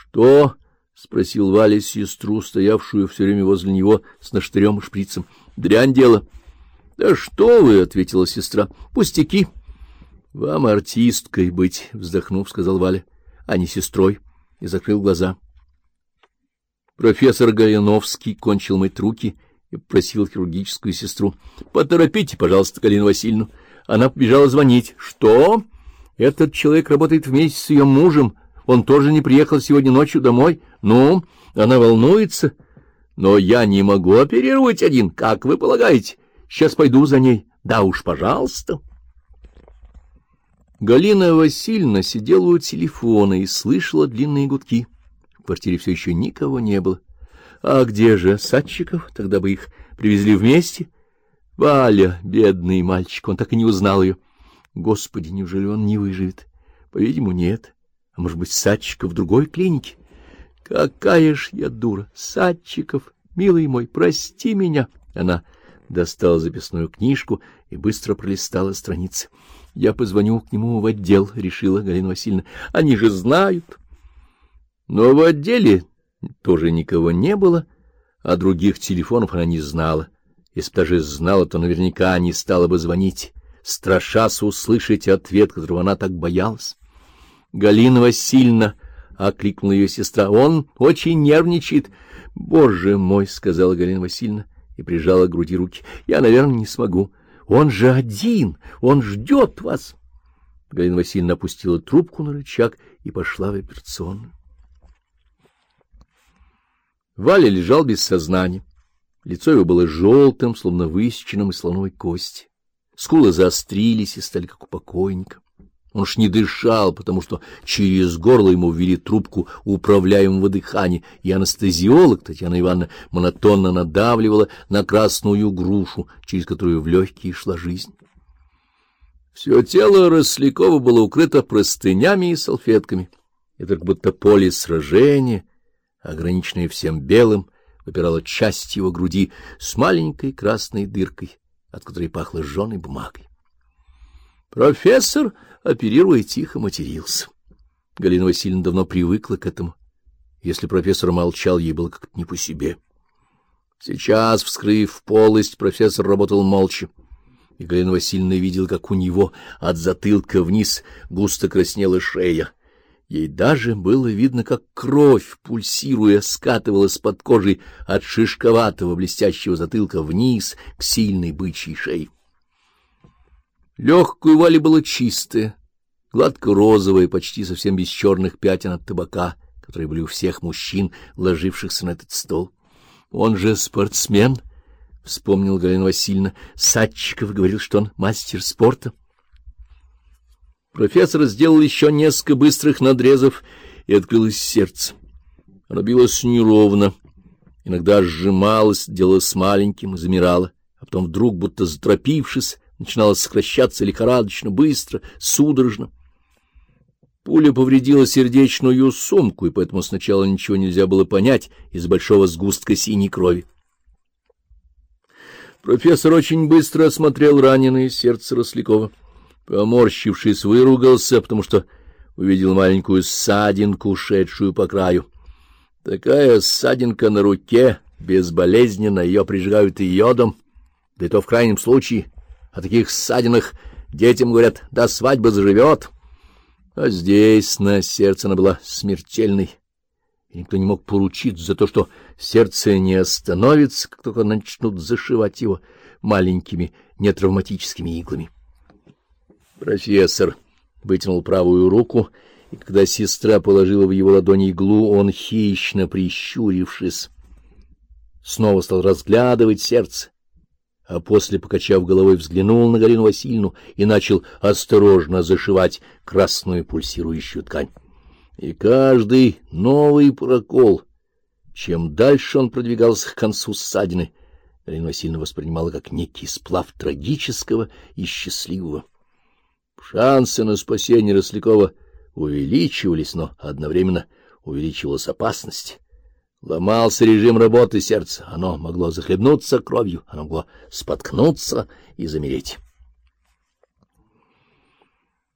Что? — спросил Валя сестру, стоявшую все время возле него с наштырем и шприцем. — Дрянь дело. — Да что вы, — ответила сестра, — пустяки. — Вам артисткой быть, — вздохнув, сказал Валя, — а не сестрой, и закрыл глаза. Профессор Галиновский кончил мыть руки и попросил хирургическую сестру. — Поторопите, пожалуйста, Галину Васильевну. Она побежала звонить. — Что? Этот человек работает вместе с ее мужем. Он тоже не приехал сегодня ночью домой. Ну, она волнуется. Но я не могу оперировать один, как вы полагаете. Сейчас пойду за ней. Да уж, пожалуйста. Галина Васильевна сидела у телефона и слышала длинные гудки. В квартире все еще никого не было. А где же Садчиков? Тогда бы их привезли вместе. Валя, бедный мальчик, он так и не узнал ее. Господи, неужели он не выживет? По-видимому, нет. Может быть, Садчиков в другой клинике? Какая ж я дура! Садчиков, милый мой, прости меня! Она достала записную книжку и быстро пролистала страницы. Я позвоню к нему в отдел, — решила Галина Васильевна. Они же знают. Но в отделе тоже никого не было, а других телефонов она не знала. Если бы даже знала, то наверняка не стала бы звонить, страшась услышать ответ, которого она так боялась. Галина Васильевна окликнула ее сестра. — Он очень нервничает. — Боже мой! — сказала Галина Васильевна и прижала к груди руки. — Я, наверное, не смогу. Он же один, он ждет вас. Галина Васильевна опустила трубку на рычаг и пошла в операционную. Валя лежал без сознания. Лицо его было желтым, словно высеченным из слоновой кости. Скулы заострились и стали как у покойника. Он ж не дышал, потому что через горло ему ввели трубку управляемого дыхания, и анестезиолог Татьяна Ивановна монотонно надавливала на красную грушу, через которую в легкие шла жизнь. Все тело Рослякова было укрыто простынями и салфетками, и только будто поле сражения, ограниченное всем белым, выпирала часть его груди с маленькой красной дыркой, от которой пахло жженой бумагой. Профессор, оперируя, тихо матерился. Галина Васильевна давно привыкла к этому. Если профессор молчал, ей было как-то не по себе. Сейчас, вскрыв полость, профессор работал молча. И Галина Васильевна видела, как у него от затылка вниз густо краснела шея. Ей даже было видно, как кровь, пульсируя, скатывалась под кожей от шишковатого блестящего затылка вниз к сильной бычьей шее. Легкую Вали было чистое, гладко-розовое, почти совсем без черных пятен от табака, которые были у всех мужчин, ложившихся на этот стол. Он же спортсмен, — вспомнил Галина Васильевна. Садчиков говорил, что он мастер спорта. Профессор сделал еще несколько быстрых надрезов, и открылось сердце. Оно билось неровно, иногда сжималось, делалось маленьким замирало, а потом вдруг, будто затропившись, начинало сокращаться лихорадочно, быстро, судорожно. Пуля повредила сердечную сумку, и поэтому сначала ничего нельзя было понять из большого сгустка синей крови. Профессор очень быстро осмотрел раненое сердце Рослякова. Поморщившись, выругался, потому что увидел маленькую ссадинку, шедшую по краю. Такая ссадинка на руке, безболезненно, ее прижигают йодом, да и то в крайнем случае о таких ссадинах детям говорят, до свадьбы заживет. А здесь на сердце она была смертельной, и никто не мог поручиться за то, что сердце не остановится, как только начнут зашивать его маленькими нетравматическими иглами. Профессор вытянул правую руку, и когда сестра положила в его ладони иглу, он, хищно прищурившись, снова стал разглядывать сердце а после, покачав головой, взглянул на Галину Васильевну и начал осторожно зашивать красную пульсирующую ткань. И каждый новый прокол, чем дальше он продвигался к концу ссадины, Галина Васильевна воспринимала как некий сплав трагического и счастливого. Шансы на спасение Рослякова увеличивались, но одновременно увеличивалась опасность. Ломался режим работы сердца, оно могло захлебнуться кровью, оно могло споткнуться и замереть.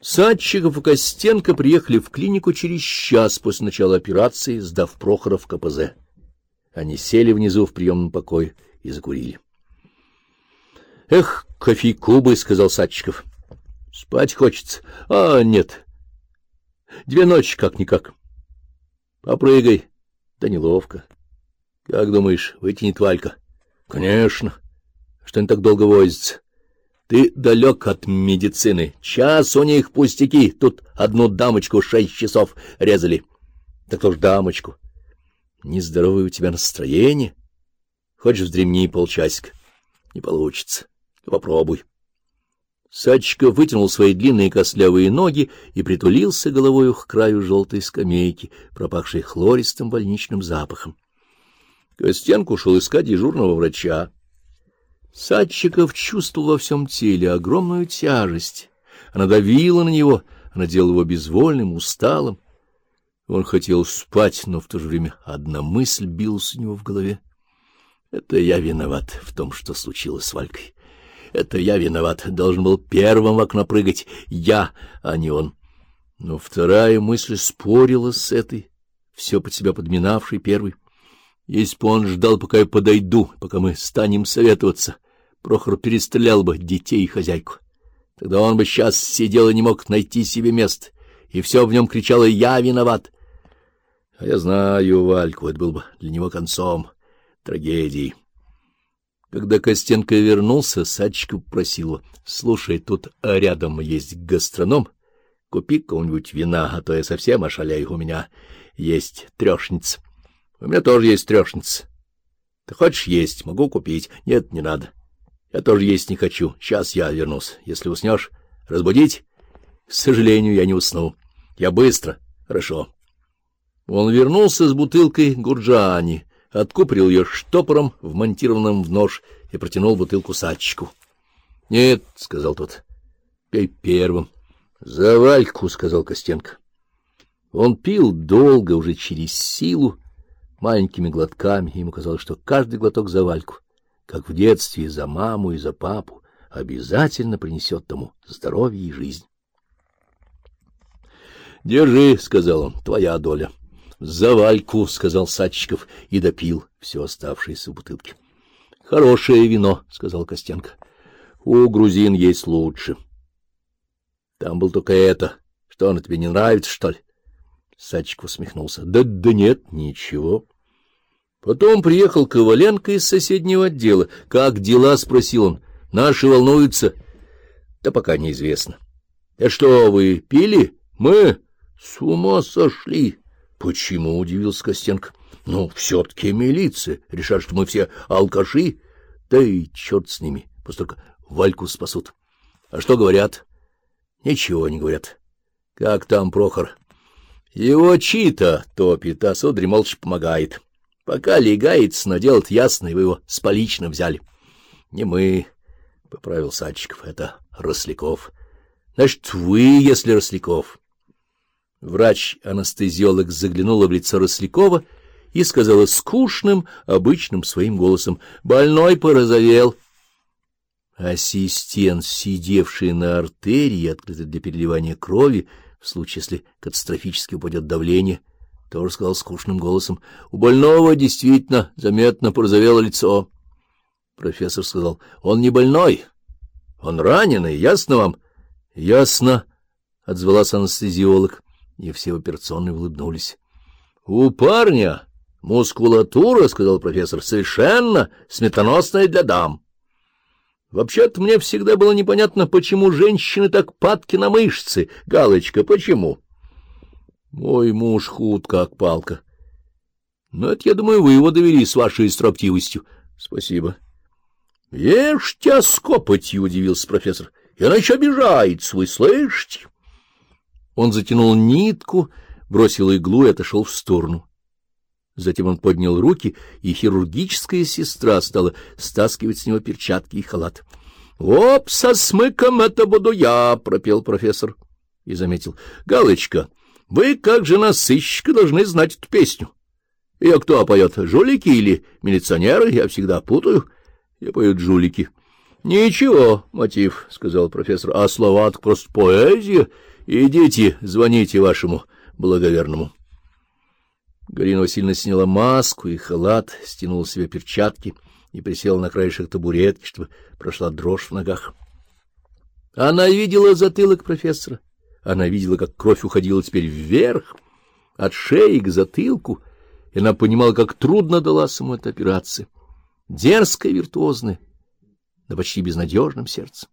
Садчиков и Костенко приехали в клинику через час после начала операции, сдав Прохора в КПЗ. Они сели внизу в приемном покое и закурили. — Эх, кофейку бы, — сказал Садчиков. — Спать хочется. А, нет. Две ночи как-никак. Попрыгай. Да неловко. Как думаешь, вытянет Валька? — Конечно. Что они так долго возятся? Ты далек от медицины. Час у них пустяки. Тут одну дамочку шесть часов резали. Так тоже дамочку. Нездоровое у тебя настроение. Хочешь, вздремни полчасика. Не получится. Попробуй. Садчиков вытянул свои длинные костлявые ноги и притулился головою к краю желтой скамейки, пропахшей хлористым больничным запахом. Костенко ушел искать дежурного врача. Садчиков чувствовал во всем теле огромную тяжесть. Она давила на него, она делала его безвольным, усталым. Он хотел спать, но в то же время одна мысль билась у него в голове. Это я виноват в том, что случилось с Валькой. Это я виноват, должен был первым в окно прыгать, я, а не он. Но вторая мысль спорила с этой, все под себя подминавшей первой. Если бы он ждал, пока я подойду, пока мы станем советоваться, Прохор перестрелял бы детей и хозяйку. Тогда он бы сейчас сидел и не мог найти себе места, и все в нем кричало «Я виноват!» А я знаю Вальку, это был бы для него концом трагедии. Когда Костенко вернулся, Садчиков просил «Слушай, тут рядом есть гастроном, купи кого-нибудь вина, а то я совсем ошалею, у меня есть трешница. У меня тоже есть трешница. Ты хочешь есть, могу купить. Нет, не надо. Я тоже есть не хочу. Сейчас я вернусь. Если уснешь, разбудить? К сожалению, я не усну. Я быстро. Хорошо. Он вернулся с бутылкой гурджани, откупорил ее штопором, вмонтированным в нож, и протянул бутылку Садчику. — Нет, — сказал тот, — пей первым. — За Вальку, — сказал Костенко. Он пил долго, уже через силу, маленькими глотками, ему казалось, что каждый глоток за Вальку как в детстве, за маму и за папу, обязательно принесет тому здоровье и жизнь. — Держи, — сказал он, — твоя доля. — За Вальку, — сказал Садчиков и допил все оставшееся в бутылке. — Хорошее вино, — сказал Костенко. — У грузин есть лучше. — Там был только это. Что, оно тебе не нравится, что ли? Садчиков усмехнулся. Да, — Да нет, ничего. Потом приехал Коваленко из соседнего отдела. «Как дела?» — спросил он. «Наши волнуются?» «Да пока неизвестно». «А что, вы пили?» «Мы? С ума сошли!» «Почему?» — удивился Костенко. «Ну, все-таки милиция. Решат, что мы все алкаши. Да и черт с ними. Пусть только Вальку спасут. А что говорят?» «Ничего не говорят. Как там Прохор?» «Его чита топит, а Содри молча помогает». Пока легается, но делать ясно, вы его с поличным взяли. — Не мы, — поправил Садчиков, — это Росляков. — Значит, вы, если Росляков. Врач-анестезиолог заглянула в лицо Рослякова и сказала скучным, обычным своим голосом, — Больной порозовел. Ассистент, сидевший на артерии, открытой для переливания крови, в случае, если катастрофически упадет давление, — тоже сказал скучным голосом. — У больного действительно заметно порозовело лицо. Профессор сказал. — Он не больной. Он раненый, ясно вам? — Ясно, — отзвалась анестезиолог, и все в операционной улыбнулись. — У парня мускулатура, — сказал профессор, — совершенно сметоносная для дам. Вообще-то мне всегда было непонятно, почему женщины так падки на мышцы. Галочка, почему? — мой муж худ, как палка. Но это, я думаю, вы его довели с вашей строптивостью. Спасибо. — Ешьте с копотью, — удивился профессор. — Иначе обижается, вы слышите? Он затянул нитку, бросил иглу и отошел в сторону. Затем он поднял руки, и хирургическая сестра стала стаскивать с него перчатки и халат. — Оп, со смыком это буду я, — пропел профессор и заметил. — Галочка, вы, как жена сыщика, должны знать эту песню. Ее кто поет, жулики или милиционеры? Я всегда путаю. Я поют жулики. — Ничего, мотив, — сказал профессор, — а слова просто поэзия. Идите, звоните вашему благоверному. Галина Васильевна сняла маску и халат, стянула себе перчатки и присела на краешек табуретки, чтобы прошла дрожь в ногах. Она видела затылок профессора. Она видела, как кровь уходила теперь вверх, от шеи к затылку, и она понимала, как трудно далась ему эта операция. Дерзкая, виртуозная, но почти безнадежным сердцем.